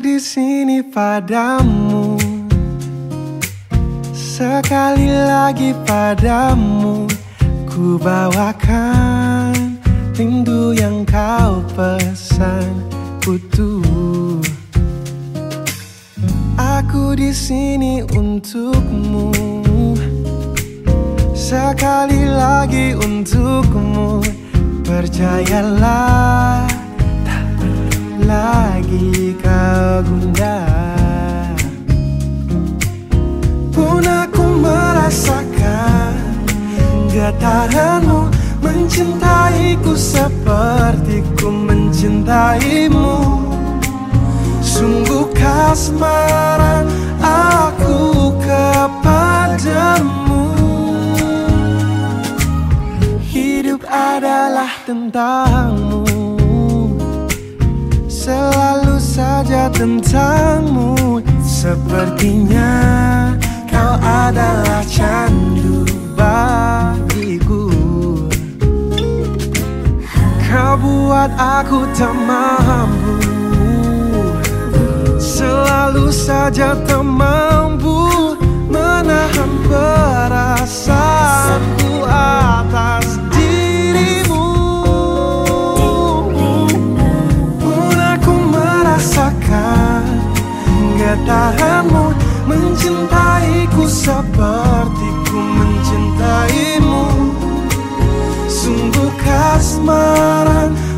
Di sini padamu. Sekali lagi padamu Ku bawakan rindu yang kau pesan utuh Aku di sini untukmu. Sekali lagi untukmu Percayalah Getaranmu Mencintaiku seperti ku mencintaimu. Sungguh kasmaran aku kepadamu. Hidup adalah tentangmu. Selalu saja tentangmu. Sepertinya kau adalah candu Kau buat aku tak mampu Selalu saja tak mampu Menahan perasaanku atas dirimu. Pun aku merasakan Getaranmu mencintaiku seperti ku mencintaimu. Sungguh kasmaran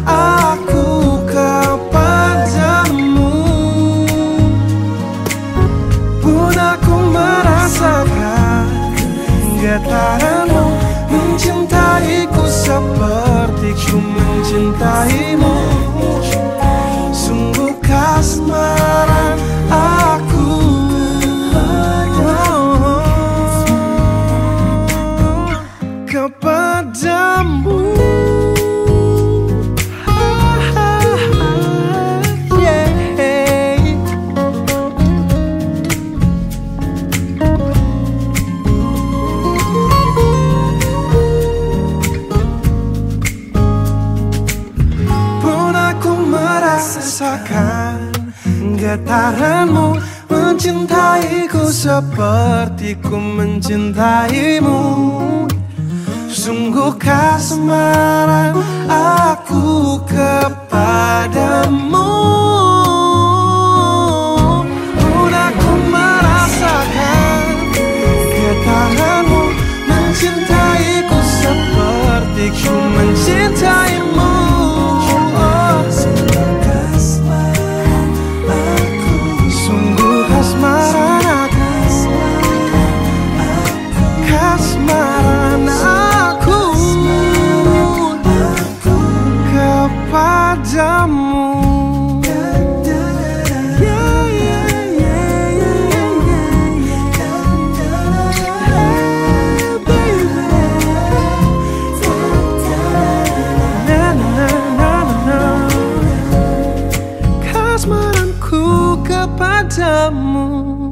Getaranmu mencintaiku seperti ku mencintaimu merasakan Getaranmu. Mencintaiku seperti ku mencintaimu. Sungguh kasmaran aku kepadamu kepadamu